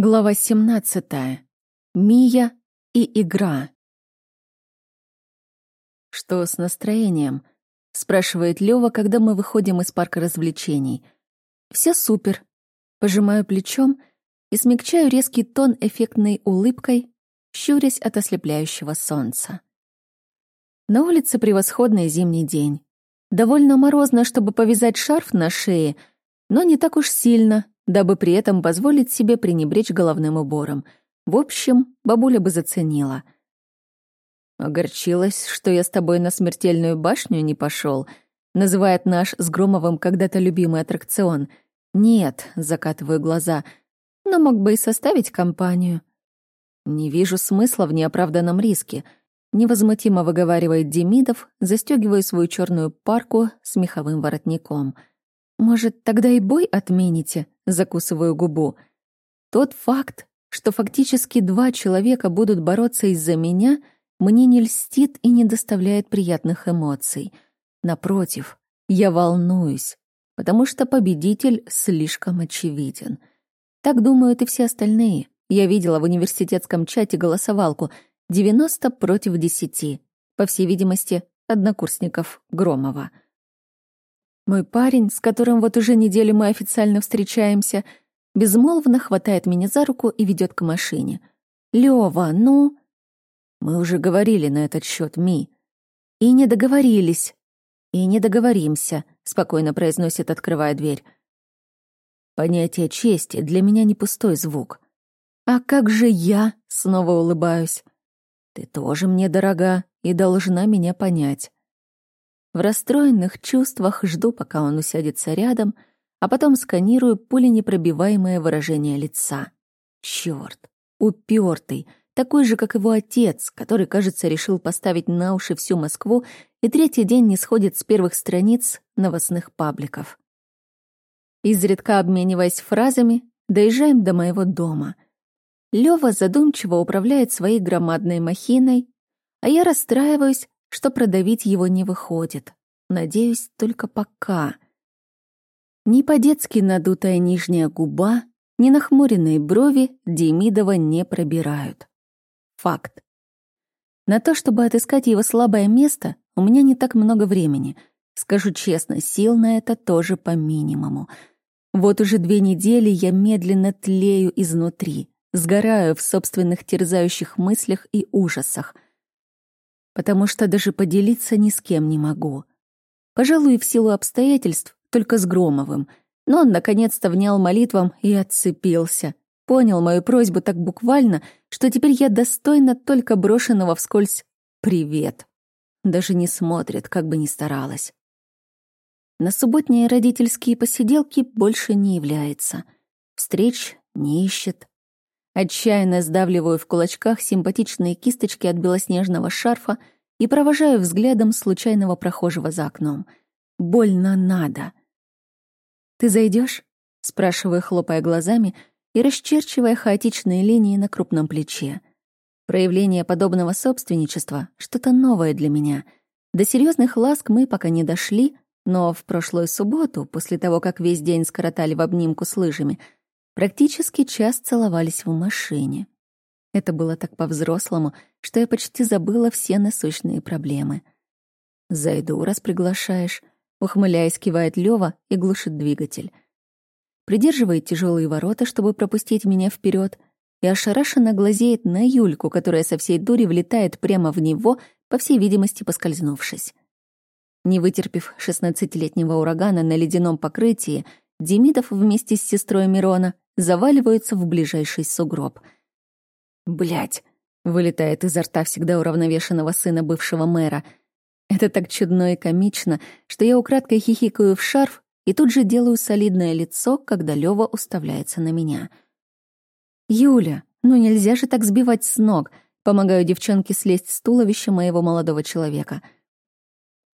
Глава 17. Мия и игра. «Что с настроением?» — спрашивает Лёва, когда мы выходим из парка развлечений. «Всё супер». Пожимаю плечом и смягчаю резкий тон эффектной улыбкой, щурясь от ослепляющего солнца. На улице превосходный зимний день. Довольно морозно, чтобы повязать шарф на шее, но не так уж сильно, дабы при этом позволить себе пренебречь головным убором. В общем, бабуля бы заценила. «Огорчилась, что я с тобой на смертельную башню не пошел, называет наш с Громовым когда-то любимый аттракцион. «Нет», — закатываю глаза, — «но мог бы и составить компанию». «Не вижу смысла в неоправданном риске», — невозмутимо выговаривает Демидов, застегивая свою черную парку с меховым воротником. «Может, тогда и бой отмените?» Закусываю губу. Тот факт, что фактически два человека будут бороться из-за меня, мне не льстит и не доставляет приятных эмоций. Напротив, я волнуюсь, потому что победитель слишком очевиден. Так думают и все остальные. Я видела в университетском чате голосовалку 90 против 10, по всей видимости, однокурсников Громова. Мой парень, с которым вот уже неделю мы официально встречаемся, безмолвно хватает меня за руку и ведет к машине. «Лёва, ну...» Мы уже говорили на этот счет, Ми. И не договорились. И не договоримся, спокойно произносит, открывая дверь. Понятие чести для меня не пустой звук. А как же я? Снова улыбаюсь. Ты тоже мне дорога и должна меня понять. В расстроенных чувствах жду, пока он усядется рядом, а потом сканирую пуленепробиваемое выражение лица. Чёрт, упертый, такой же, как его отец, который, кажется, решил поставить на уши всю Москву и третий день не сходит с первых страниц новостных пабликов. Изредка обмениваясь фразами, доезжаем до моего дома. Лёва задумчиво управляет своей громадной махиной, а я расстраиваюсь, что продавить его не выходит. Надеюсь, только пока. Ни по-детски надутая нижняя губа, ни нахмуренные брови Демидова не пробирают. Факт. На то, чтобы отыскать его слабое место, у меня не так много времени. Скажу честно, сил на это тоже по минимуму. Вот уже две недели я медленно тлею изнутри, сгораю в собственных терзающих мыслях и ужасах — потому что даже поделиться ни с кем не могу. Пожалуй, в силу обстоятельств, только с Громовым. Но он наконец-то внял молитвам и отцепился. Понял мою просьбу так буквально, что теперь я достойна только брошенного вскользь «привет». Даже не смотрит, как бы ни старалась. На субботние родительские посиделки больше не является. Встреч не ищет. Отчаянно сдавливаю в кулачках симпатичные кисточки от белоснежного шарфа и провожаю взглядом случайного прохожего за окном. Больно надо. «Ты зайдешь? спрашиваю, хлопая глазами и расчерчивая хаотичные линии на крупном плече. Проявление подобного собственничества — что-то новое для меня. До серьезных ласк мы пока не дошли, но в прошлую субботу, после того, как весь день скоротали в обнимку с лыжами — Практически час целовались в машине. Это было так по-взрослому, что я почти забыла все насущные проблемы. «Зайду, раз приглашаешь», — ухмыляясь, кивает Лёва и глушит двигатель. Придерживает тяжелые ворота, чтобы пропустить меня вперед, и ошарашенно глазеет на Юльку, которая со всей дури влетает прямо в него, по всей видимости, поскользнувшись. Не вытерпев шестнадцатилетнего урагана на ледяном покрытии, Демидов вместе с сестрой Мирона заваливаются в ближайший сугроб. Блять, вылетает изо рта всегда уравновешенного сына бывшего мэра. Это так чудно и комично, что я украдкой хихикаю в шарф и тут же делаю солидное лицо, когда Лёва уставляется на меня. «Юля, ну нельзя же так сбивать с ног», помогаю девчонке слезть с туловища моего молодого человека.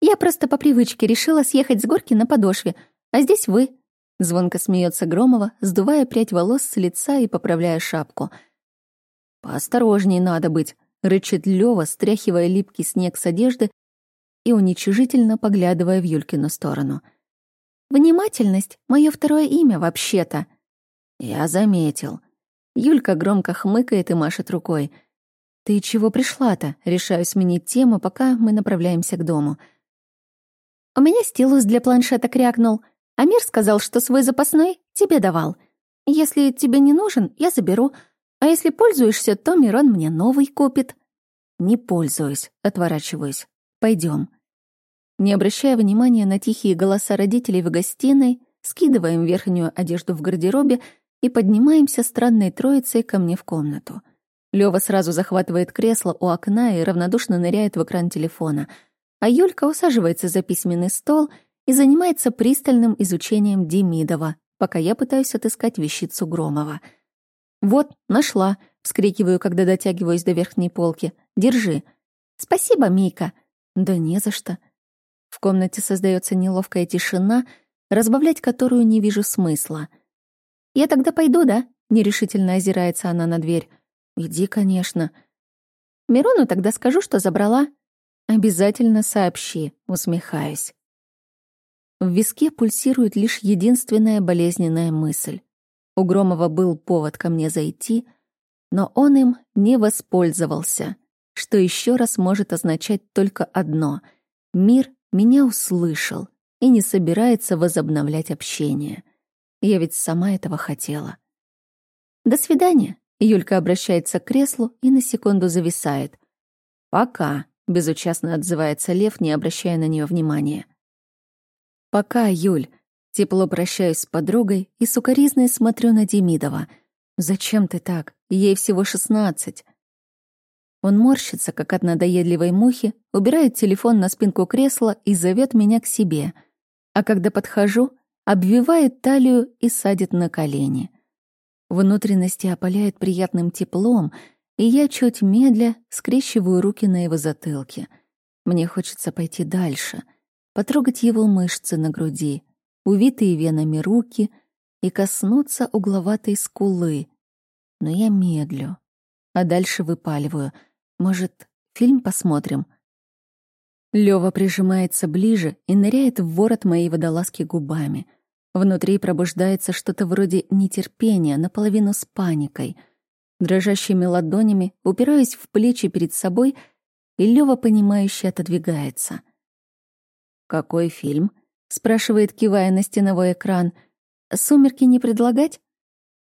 «Я просто по привычке решила съехать с горки на подошве, а здесь вы», Звонко смеется Громова, сдувая прядь волос с лица и поправляя шапку. «Поосторожней надо быть», — рычит Лёва, стряхивая липкий снег с одежды и уничижительно поглядывая в Юлькину сторону. «Внимательность — мое второе имя, вообще-то». «Я заметил». Юлька громко хмыкает и машет рукой. «Ты чего пришла-то?» Решаю сменить тему, пока мы направляемся к дому. «У меня стилус для планшета крякнул. Амир сказал, что свой запасной тебе давал. Если тебе не нужен, я заберу. А если пользуешься, то Мирон мне новый купит». «Не пользуюсь», — отворачиваюсь. Пойдем. Не обращая внимания на тихие голоса родителей в гостиной, скидываем верхнюю одежду в гардеробе и поднимаемся странной троицей ко мне в комнату. Лёва сразу захватывает кресло у окна и равнодушно ныряет в экран телефона, а Юлька усаживается за письменный стол и занимается пристальным изучением Демидова, пока я пытаюсь отыскать вещицу Громова. «Вот, нашла», — вскрикиваю, когда дотягиваюсь до верхней полки. «Держи». «Спасибо, Мика». «Да не за что». В комнате создается неловкая тишина, разбавлять которую не вижу смысла. «Я тогда пойду, да?» — нерешительно озирается она на дверь. «Иди, конечно». «Мирону тогда скажу, что забрала». «Обязательно сообщи», — усмехаюсь. В виске пульсирует лишь единственная болезненная мысль. У Громова был повод ко мне зайти, но он им не воспользовался, что еще раз может означать только одно — мир меня услышал и не собирается возобновлять общение. Я ведь сама этого хотела. «До свидания», — Юлька обращается к креслу и на секунду зависает. «Пока», — безучастно отзывается Лев, не обращая на нее внимания. «Пока, Юль», — тепло прощаюсь с подругой и сукоризной смотрю на Демидова. «Зачем ты так? Ей всего шестнадцать». Он морщится, как от надоедливой мухи, убирает телефон на спинку кресла и зовет меня к себе. А когда подхожу, обвивает талию и садит на колени. Внутренности опаляет приятным теплом, и я чуть медля скрещиваю руки на его затылке. Мне хочется пойти дальше, потрогать его мышцы на груди, увитые венами руки и коснуться угловатой скулы. Но я медлю, а дальше выпаливаю — может, фильм посмотрим?» Лёва прижимается ближе и ныряет в ворот моей водолазки губами. Внутри пробуждается что-то вроде нетерпения, наполовину с паникой. Дрожащими ладонями упираюсь в плечи перед собой, и Лёва, понимающе отодвигается. «Какой фильм?» — спрашивает, кивая на стеновой экран. «Сумерки не предлагать?»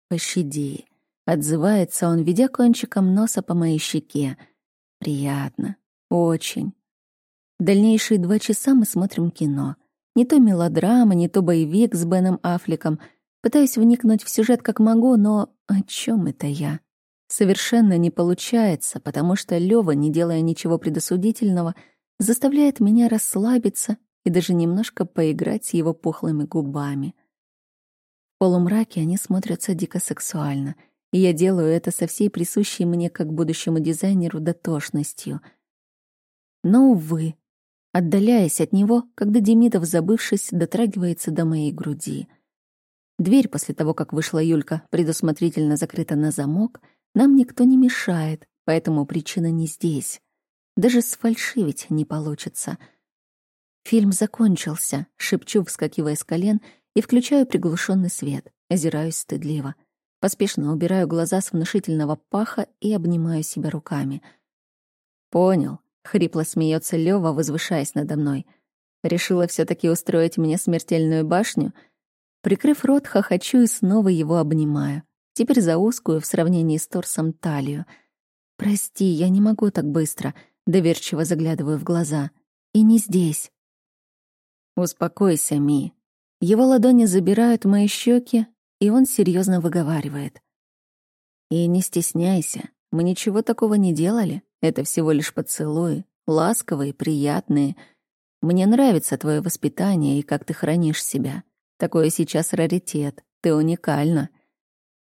«Пощади», — отзывается он, ведя кончиком носа по моей щеке. Приятно. Очень. Дальнейшие два часа мы смотрим кино. Не то мелодрама, не то боевик с Беном Аффлеком. Пытаюсь вникнуть в сюжет как могу, но о чем это я? Совершенно не получается, потому что Лёва, не делая ничего предосудительного, заставляет меня расслабиться и даже немножко поиграть с его пухлыми губами. В полумраке они смотрятся дико сексуально — и я делаю это со всей присущей мне как будущему дизайнеру дотошностью. Но, увы, отдаляясь от него, когда Демидов, забывшись, дотрагивается до моей груди. Дверь после того, как вышла Юлька, предусмотрительно закрыта на замок, нам никто не мешает, поэтому причина не здесь. Даже сфальшивить не получится. Фильм закончился, шепчу, вскакивая с колен, и включаю приглушенный свет, озираюсь стыдливо — Поспешно убираю глаза с внушительного паха и обнимаю себя руками. «Понял», — хрипло смеется Лёва, возвышаясь надо мной. «Решила все таки устроить мне смертельную башню?» Прикрыв рот, хохочу и снова его обнимаю. Теперь за узкую в сравнении с торсом талию. «Прости, я не могу так быстро», — доверчиво заглядываю в глаза. «И не здесь». «Успокойся, Ми». Его ладони забирают мои щеки, и он серьезно выговаривает. «И не стесняйся, мы ничего такого не делали, это всего лишь поцелуи, ласковые, приятные. Мне нравится твое воспитание и как ты хранишь себя. Такое сейчас раритет, ты уникальна».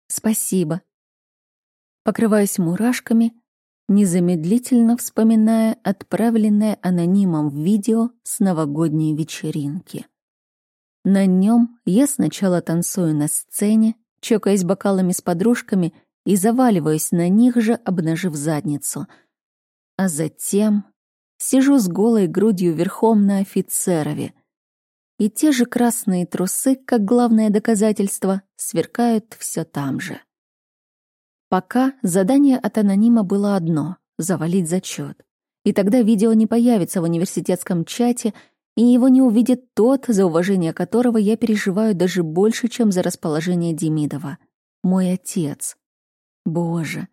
«Спасибо». Покрываюсь мурашками, незамедлительно вспоминая отправленное анонимом видео с новогодней вечеринки. На нем я сначала танцую на сцене, чокаясь бокалами с подружками и заваливаюсь на них же, обнажив задницу. А затем сижу с голой грудью верхом на офицерове. И те же красные трусы, как главное доказательство, сверкают все там же. Пока задание от анонима было одно — завалить зачет. И тогда видео не появится в университетском чате, и его не увидит тот, за уважение которого я переживаю даже больше, чем за расположение Демидова. Мой отец. Боже.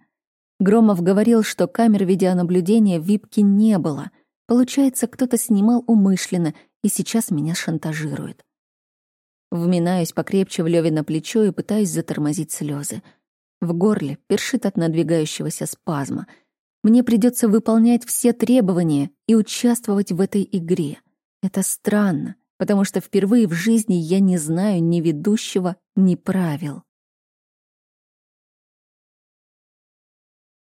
Громов говорил, что камер видеонаблюдения в Випке не было. Получается, кто-то снимал умышленно и сейчас меня шантажирует. Вминаюсь покрепче в Лёве плечо и пытаюсь затормозить слезы. В горле першит от надвигающегося спазма. Мне придется выполнять все требования и участвовать в этой игре. Это странно, потому что впервые в жизни я не знаю ни ведущего, ни правил.